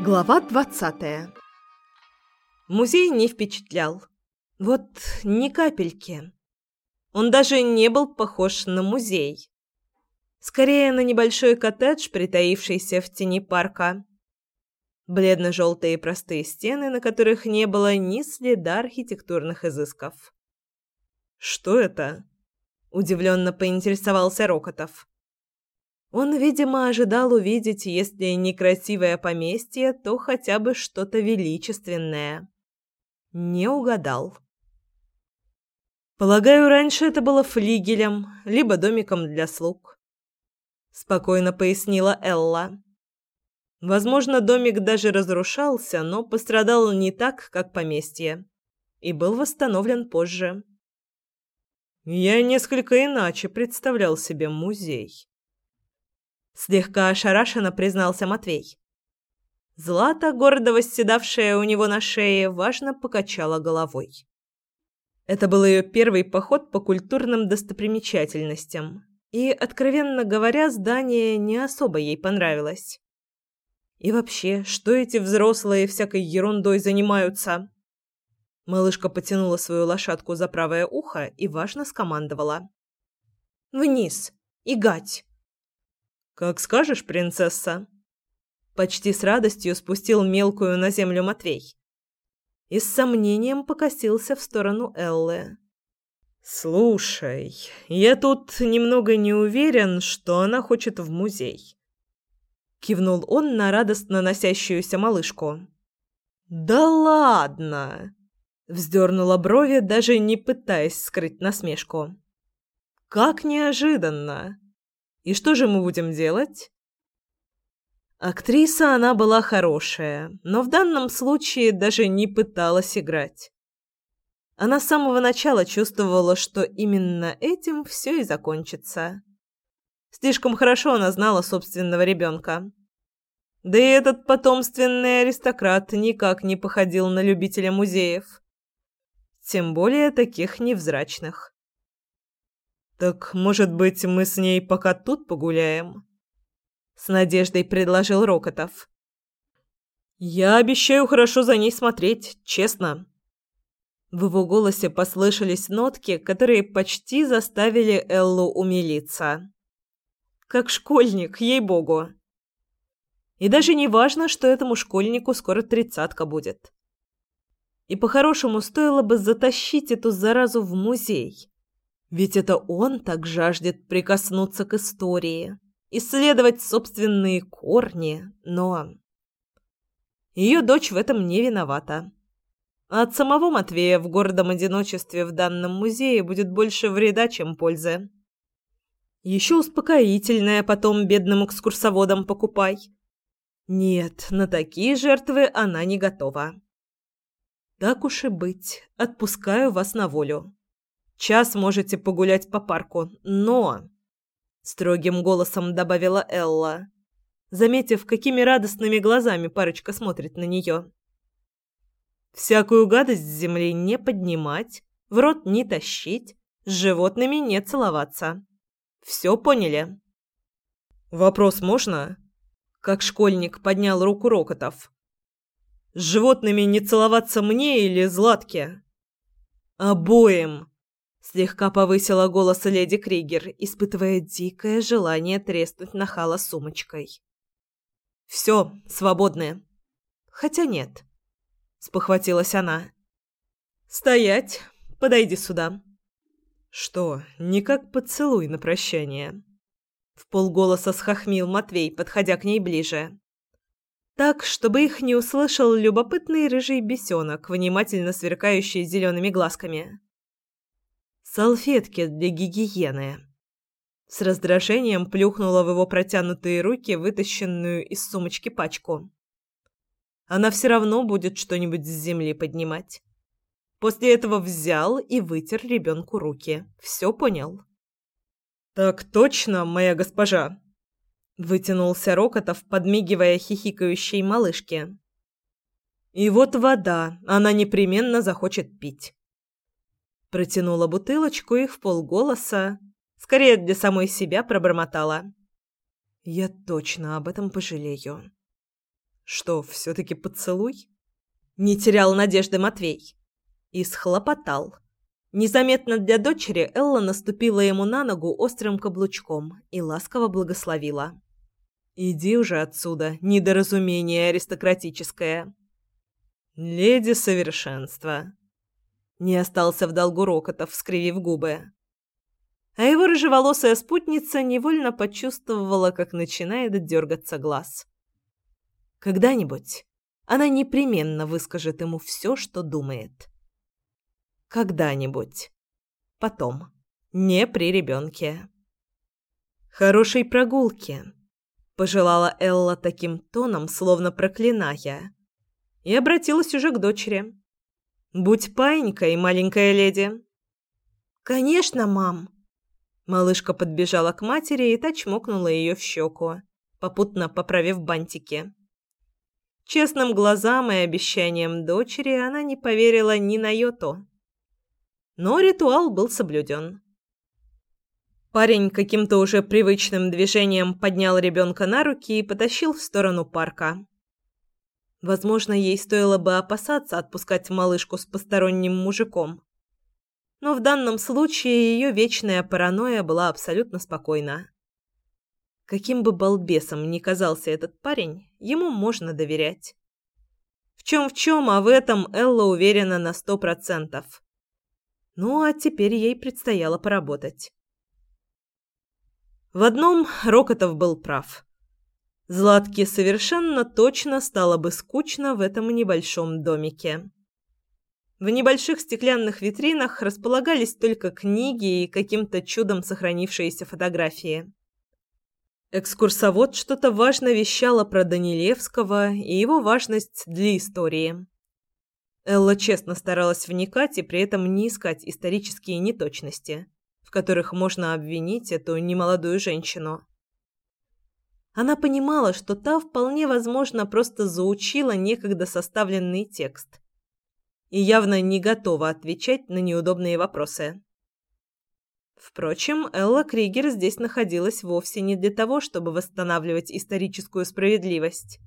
Глава двадцатая Музей не впечатлял. Вот ни капельки. Он даже не был похож на музей. Скорее на небольшой коттедж, притаившийся в тени парка. Бледно-желтые простые стены, на которых не было ни следа архитектурных изысков. «Что это?» – удивленно поинтересовался Рокотов. Он, видимо, ожидал увидеть, если не красивое поместье, то хотя бы что-то величественное. Не угадал. Полагаю, раньше это было флигелем, либо домиком для слуг. Спокойно пояснила Элла. Возможно, домик даже разрушался, но пострадал не так, как поместье, и был восстановлен позже. Я несколько иначе представлял себе музей. Слегка ошарашенно признался Матвей. Злата, гордо восседавшая у него на шее, важно покачала головой. Это был ее первый поход по культурным достопримечательностям, и, откровенно говоря, здание не особо ей понравилось. И вообще, что эти взрослые всякой ерундой занимаются? Малышка потянула свою лошадку за правое ухо и важно скомандовала: "Вниз и гать!» «Как скажешь, принцесса!» Почти с радостью спустил мелкую на землю Матвей. И с сомнением покосился в сторону Эллы. «Слушай, я тут немного не уверен, что она хочет в музей». Кивнул он на радостно носящуюся малышку. «Да ладно!» Вздернула брови, даже не пытаясь скрыть насмешку. «Как неожиданно! И что же мы будем делать? Актриса она была хорошая, но в данном случае даже не пыталась играть. Она с самого начала чувствовала, что именно этим все и закончится. Слишком хорошо она знала собственного ребенка. Да и этот потомственный аристократ никак не походил на любителя музеев. Тем более таких невзрачных. «Так, может быть, мы с ней пока тут погуляем?» С надеждой предложил Рокотов. «Я обещаю хорошо за ней смотреть, честно». В его голосе послышались нотки, которые почти заставили Эллу умилиться. Как школьник, ей-богу. И даже не важно, что этому школьнику скоро тридцатка будет. И по-хорошему стоило бы затащить эту заразу в музей. Ведь это он так жаждет прикоснуться к истории, исследовать собственные корни, но... Ее дочь в этом не виновата. А от самого Матвея в гордом одиночестве в данном музее будет больше вреда, чем пользы. Еще успокоительное потом бедным экскурсоводам покупай. Нет, на такие жертвы она не готова. Так уж и быть, отпускаю вас на волю. Час можете погулять по парку, но...» Строгим голосом добавила Элла, заметив, какими радостными глазами парочка смотрит на нее. «Всякую гадость с земли не поднимать, в рот не тащить, с животными не целоваться. Все поняли?» «Вопрос можно?» Как школьник поднял руку Рокотов. «С животными не целоваться мне или Златке?» «Обоим!» Слегка повысила голос леди Кригер, испытывая дикое желание треснуть нахала сумочкой. «Все, свободны». «Хотя нет», — спохватилась она. «Стоять! Подойди сюда». «Что, никак поцелуй на прощание?» В полголоса схохмил Матвей, подходя к ней ближе. Так, чтобы их не услышал любопытный рыжий бесенок, внимательно сверкающий зелеными глазками салфетки для гигиены. С раздражением плюхнула в его протянутые руки вытащенную из сумочки пачку. Она все равно будет что-нибудь с земли поднимать. После этого взял и вытер ребенку руки. Все понял? «Так точно, моя госпожа!» Вытянулся Рокотов, подмигивая хихикающей малышке. И вот вода, она непременно захочет пить. Протянула бутылочку и в полголоса, скорее для самой себя пробормотала. Я точно об этом пожалею. Что, все-таки поцелуй? Не терял надежды Матвей. И схлопотал. Незаметно для дочери Элла наступила ему на ногу острым каблучком и ласково благословила. «Иди уже отсюда, недоразумение аристократическое». «Леди совершенства». Не остался в долгу Рокотов, скривив губы. А его рыжеволосая спутница невольно почувствовала, как начинает дергаться глаз. Когда-нибудь она непременно выскажет ему все, что думает. Когда-нибудь. Потом. Не при ребенке. «Хорошей прогулки», — пожелала Элла таким тоном, словно проклиная, и обратилась уже к дочери. «Будь паинькой, маленькая леди». «Конечно, мам». Малышка подбежала к матери и та чмокнула ее в щеку, попутно поправив бантики. Честным глазам и обещаниям дочери она не поверила ни на йоту но ритуал был соблюден. Парень каким-то уже привычным движением поднял ребенка на руки и потащил в сторону парка. Возможно, ей стоило бы опасаться отпускать малышку с посторонним мужиком. Но в данном случае ее вечная паранойя была абсолютно спокойна. Каким бы балбесом ни казался этот парень, ему можно доверять. В чем в чем, а в этом Элла уверена на сто процентов. Ну, а теперь ей предстояло поработать. В одном Рокотов был прав. Златке совершенно точно стало бы скучно в этом небольшом домике. В небольших стеклянных витринах располагались только книги и каким-то чудом сохранившиеся фотографии. Экскурсовод что-то важно вещало про Данилевского и его важность для истории. Элла честно старалась вникать и при этом не искать исторические неточности, в которых можно обвинить эту немолодую женщину. Она понимала, что та вполне возможно просто заучила некогда составленный текст и явно не готова отвечать на неудобные вопросы. Впрочем, Элла Кригер здесь находилась вовсе не для того, чтобы восстанавливать историческую справедливость.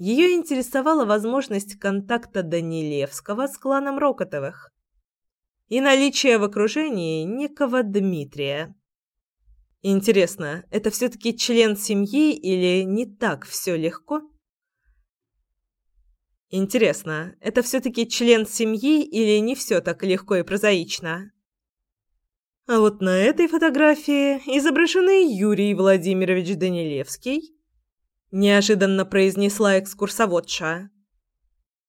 Ее интересовала возможность контакта Данилевского с кланом Рокотовых и наличие в окружении некого Дмитрия. Интересно, это все-таки член семьи или не так все легко? Интересно, это все-таки член семьи или не все так легко и прозаично? А вот на этой фотографии изображены Юрий Владимирович Данилевский неожиданно произнесла экскурсоводша.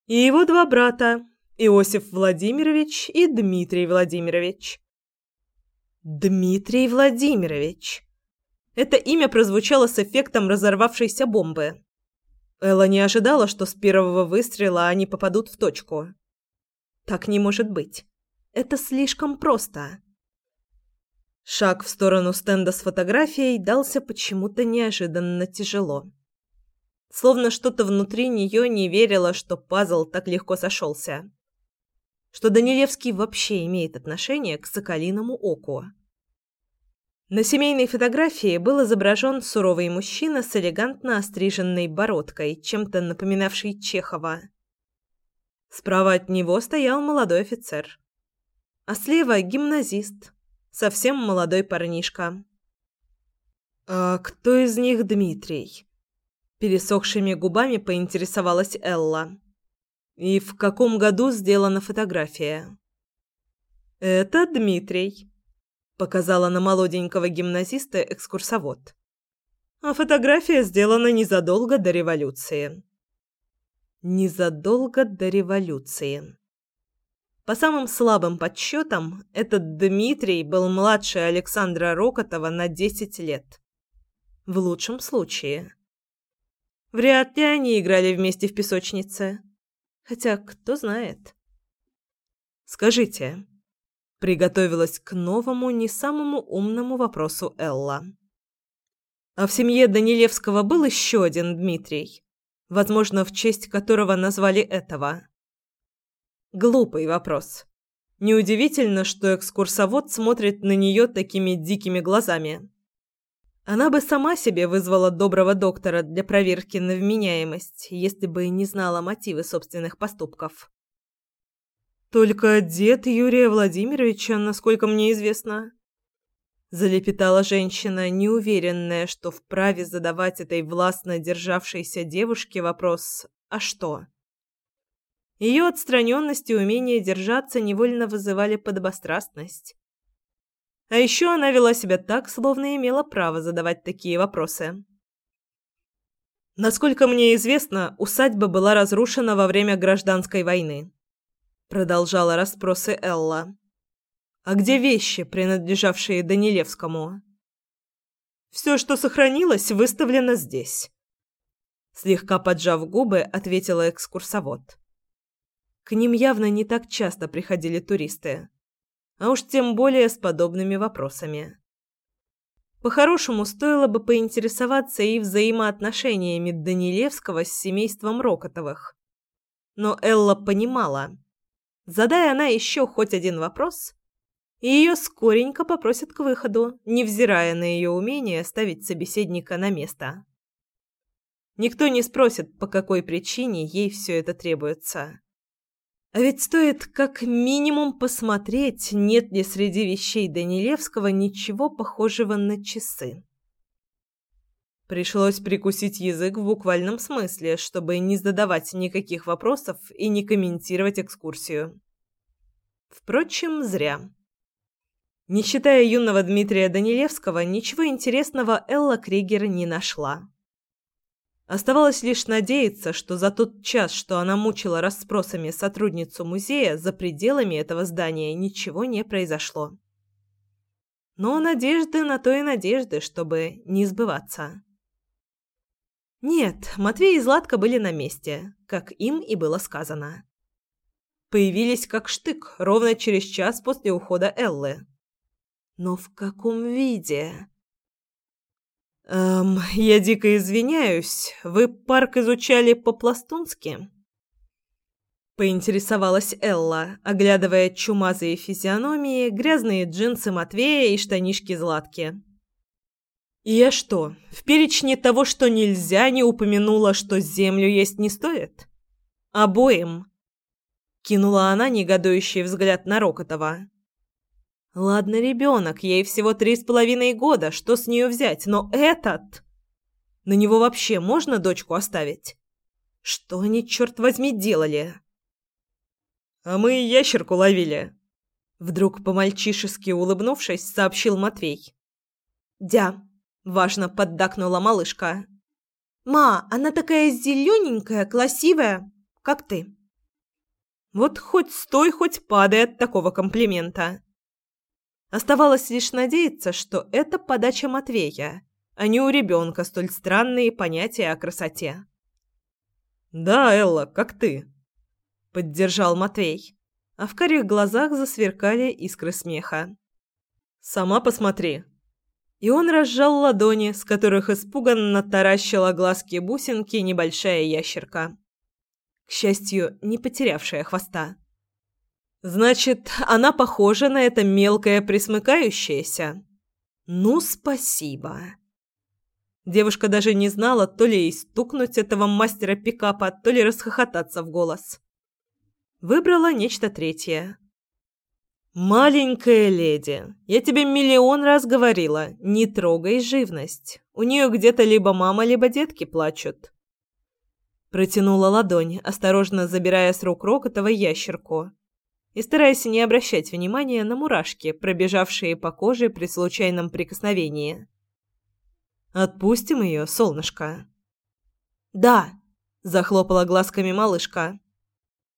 И его два брата, Иосиф Владимирович и Дмитрий Владимирович. Дмитрий Владимирович. Это имя прозвучало с эффектом разорвавшейся бомбы. Элла не ожидала, что с первого выстрела они попадут в точку. Так не может быть. Это слишком просто. Шаг в сторону стенда с фотографией дался почему-то неожиданно тяжело. Словно что-то внутри нее не верило, что пазл так легко сошелся. Что Данилевский вообще имеет отношение к соколиному оку. На семейной фотографии был изображен суровый мужчина с элегантно остриженной бородкой, чем-то напоминавший Чехова. Справа от него стоял молодой офицер. А слева гимназист, совсем молодой парнишка. «А кто из них Дмитрий?» Пересохшими губами поинтересовалась Элла. «И в каком году сделана фотография?» «Это Дмитрий», — показала на молоденького гимназиста экскурсовод. «А фотография сделана незадолго до революции». «Незадолго до революции». По самым слабым подсчетам, этот Дмитрий был младше Александра Рокотова на 10 лет. В лучшем случае. Вряд ли они играли вместе в песочнице. Хотя, кто знает. «Скажите», — приготовилась к новому, не самому умному вопросу Элла. «А в семье Данилевского был еще один Дмитрий? возможно, в честь которого назвали этого. Глупый вопрос. Неудивительно, что экскурсовод смотрит на нее такими дикими глазами. Она бы сама себе вызвала доброго доктора для проверки на вменяемость, если бы не знала мотивы собственных поступков. Только дед Юрия Владимировича, насколько мне известно, залепетала женщина, неуверенная, что вправе задавать этой властно державшейся девушке вопрос: "А что?" Ее отстраненность и умение держаться невольно вызывали подобострастность. А еще она вела себя так, словно имела право задавать такие вопросы. Насколько мне известно, усадьба была разрушена во время гражданской войны продолжала расспросы Элла. А где вещи, принадлежавшие Данилевскому? Все, что сохранилось, выставлено здесь. Слегка поджав губы, ответила экскурсовод. К ним явно не так часто приходили туристы, а уж тем более с подобными вопросами. По-хорошему, стоило бы поинтересоваться и взаимоотношениями Данилевского с семейством Рокотовых. Но Элла понимала, Задая она еще хоть один вопрос, ее скоренько попросят к выходу, невзирая на ее умение ставить собеседника на место. Никто не спросит, по какой причине ей все это требуется. А ведь стоит как минимум посмотреть, нет ли среди вещей Данилевского ничего похожего на часы. Пришлось прикусить язык в буквальном смысле, чтобы не задавать никаких вопросов и не комментировать экскурсию. Впрочем, зря. Не считая юного Дмитрия Данилевского, ничего интересного Элла Кригер не нашла. Оставалось лишь надеяться, что за тот час, что она мучила расспросами сотрудницу музея, за пределами этого здания ничего не произошло. Но надежды на то и надежды, чтобы не сбываться. Нет, Матвей и Златка были на месте, как им и было сказано. Появились как штык ровно через час после ухода Эллы. Но в каком виде? Эм, я дико извиняюсь. Вы парк изучали по-пластунски? Поинтересовалась Элла, оглядывая чумазые физиономии, грязные джинсы Матвея и штанишки Златки. И я что, в перечне того, что нельзя, не упомянула, что землю есть не стоит? Обоим. Кинула она негодующий взгляд на Рокотова. Ладно, ребенок, ей всего три с половиной года, что с нее взять, но этот... На него вообще можно дочку оставить? Что они, черт возьми, делали? А мы ящерку ловили. Вдруг по-мальчишески улыбнувшись, сообщил Матвей. «Дя, Важно поддакнула малышка. «Ма, она такая зелененькая, красивая, как ты». Вот хоть стой, хоть падай от такого комплимента. Оставалось лишь надеяться, что это подача Матвея, а не у ребенка столь странные понятия о красоте. «Да, Элла, как ты?» — поддержал Матвей, а в карих глазах засверкали искры смеха. «Сама посмотри, и он разжал ладони, с которых испуганно таращила глазки-бусинки небольшая ящерка. К счастью, не потерявшая хвоста. «Значит, она похожа на это мелкое присмыкающееся?» «Ну, спасибо». Девушка даже не знала, то ли ей стукнуть этого мастера пикапа, то ли расхохотаться в голос. Выбрала нечто третье. «Маленькая леди, я тебе миллион раз говорила, не трогай живность. У нее где-то либо мама, либо детки плачут». Протянула ладонь, осторожно забирая с рук Рокотова ящерку и стараясь не обращать внимания на мурашки, пробежавшие по коже при случайном прикосновении. «Отпустим ее, солнышко?» «Да», – захлопала глазками малышка.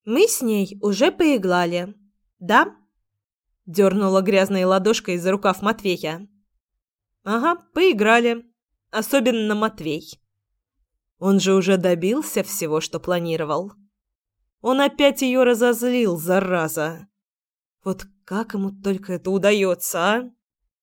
«Мы с ней уже поиграли. Да?» Дернула грязной ладошкой за рукав Матвея. Ага, поиграли. Особенно Матвей. Он же уже добился всего, что планировал. Он опять ее разозлил, зараза. Вот как ему только это удается, а?